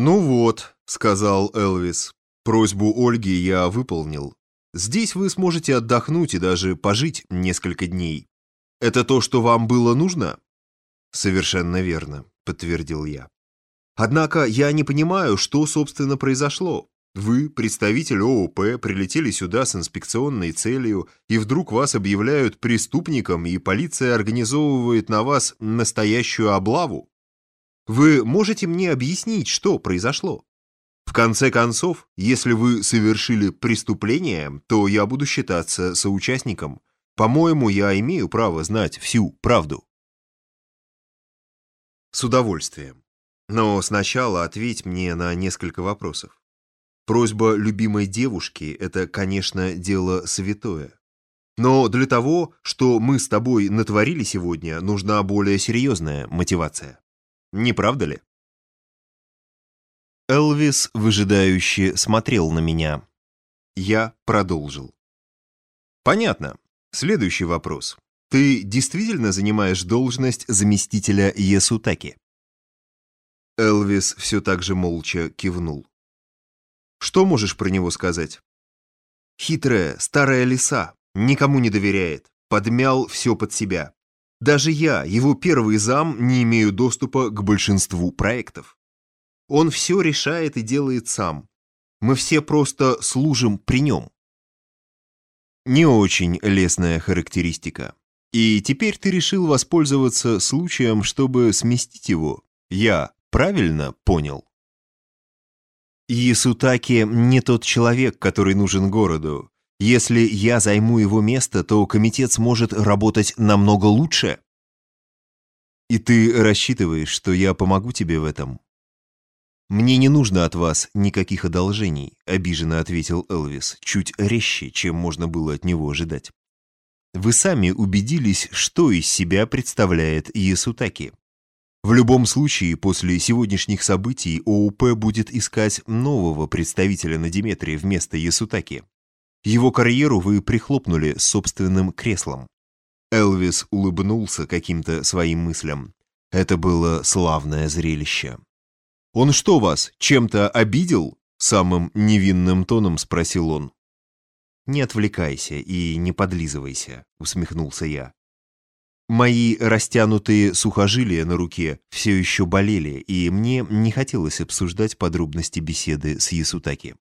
«Ну вот», — сказал Элвис, — «просьбу Ольги я выполнил. Здесь вы сможете отдохнуть и даже пожить несколько дней. Это то, что вам было нужно?» «Совершенно верно», — подтвердил я. «Однако я не понимаю, что, собственно, произошло. Вы, представитель ООП, прилетели сюда с инспекционной целью, и вдруг вас объявляют преступником, и полиция организовывает на вас настоящую облаву. Вы можете мне объяснить, что произошло? В конце концов, если вы совершили преступление, то я буду считаться соучастником. По-моему, я имею право знать всю правду. С удовольствием. Но сначала ответь мне на несколько вопросов. Просьба любимой девушки – это, конечно, дело святое. Но для того, что мы с тобой натворили сегодня, нужна более серьезная мотивация. Не правда ли? Элвис выжидающе смотрел на меня. Я продолжил. Понятно. Следующий вопрос. Ты действительно занимаешь должность заместителя Есутаки? Элвис все так же молча кивнул. Что можешь про него сказать? Хитрая, старая лиса, никому не доверяет, подмял все под себя. Даже я, его первый зам, не имею доступа к большинству проектов. Он все решает и делает сам. Мы все просто служим при нем. Не очень лестная характеристика. И теперь ты решил воспользоваться случаем, чтобы сместить его. Я правильно понял? Ясутаки не тот человек, который нужен городу. Если я займу его место, то комитет сможет работать намного лучше. И ты рассчитываешь, что я помогу тебе в этом? Мне не нужно от вас никаких одолжений, обиженно ответил Элвис, чуть резче, чем можно было от него ожидать. Вы сами убедились, что из себя представляет Ясутаки. В любом случае, после сегодняшних событий ОУП будет искать нового представителя на Диметре вместо Ясутаки. Его карьеру вы прихлопнули собственным креслом. Элвис улыбнулся каким-то своим мыслям. Это было славное зрелище. «Он что вас, чем-то обидел?» Самым невинным тоном спросил он. «Не отвлекайся и не подлизывайся», — усмехнулся я. Мои растянутые сухожилия на руке все еще болели, и мне не хотелось обсуждать подробности беседы с Ясутаки.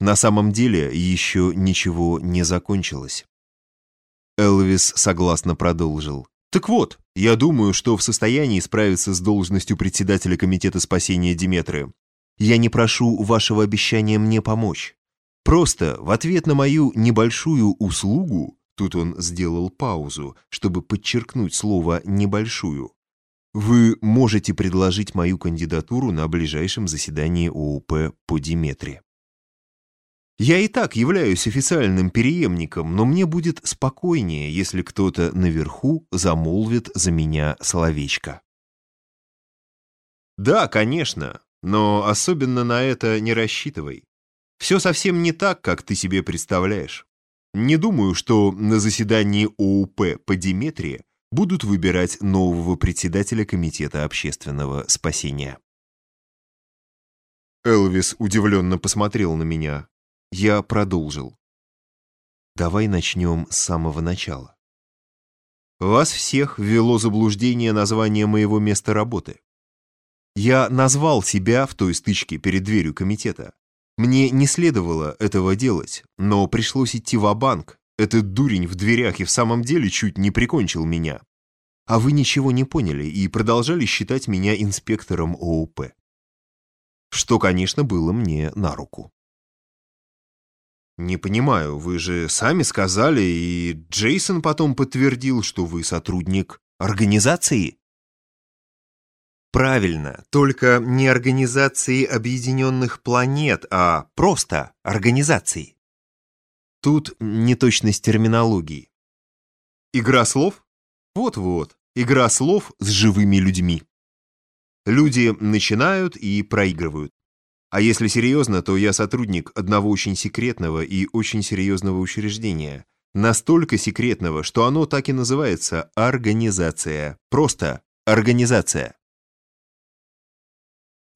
На самом деле еще ничего не закончилось. Элвис согласно продолжил. «Так вот, я думаю, что в состоянии справиться с должностью председателя Комитета спасения Диметры. Я не прошу вашего обещания мне помочь. Просто в ответ на мою небольшую услугу Тут он сделал паузу, чтобы подчеркнуть слово «небольшую». Вы можете предложить мою кандидатуру на ближайшем заседании ОУП по Диметре. Я и так являюсь официальным переемником, но мне будет спокойнее, если кто-то наверху замолвит за меня словечко. Да, конечно, но особенно на это не рассчитывай. Все совсем не так, как ты себе представляешь. Не думаю, что на заседании ОУП по Диметрии будут выбирать нового председателя Комитета общественного спасения. Элвис удивленно посмотрел на меня. Я продолжил. Давай начнем с самого начала. Вас всех ввело заблуждение название моего места работы. Я назвал себя в той стычке перед дверью комитета. Мне не следовало этого делать, но пришлось идти в банк Этот дурень в дверях и в самом деле чуть не прикончил меня. А вы ничего не поняли и продолжали считать меня инспектором ОУП. Что, конечно, было мне на руку. «Не понимаю, вы же сами сказали, и Джейсон потом подтвердил, что вы сотрудник организации?» Правильно, только не Организации Объединенных Планет, а просто Организации. Тут неточность терминологии. Игра слов? Вот-вот, игра слов с живыми людьми. Люди начинают и проигрывают. А если серьезно, то я сотрудник одного очень секретного и очень серьезного учреждения. Настолько секретного, что оно так и называется «организация». Просто «организация».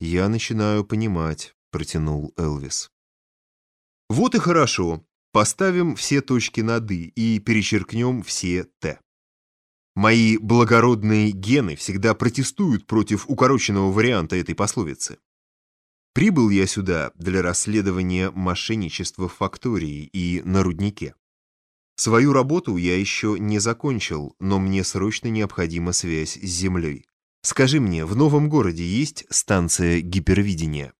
«Я начинаю понимать», — протянул Элвис. «Вот и хорошо. Поставим все точки над «и» и перечеркнем все «т». Мои благородные гены всегда протестуют против укороченного варианта этой пословицы. Прибыл я сюда для расследования мошенничества в фактории и на руднике. Свою работу я еще не закончил, но мне срочно необходима связь с Землей. Скажи мне, в новом городе есть станция гипервидения?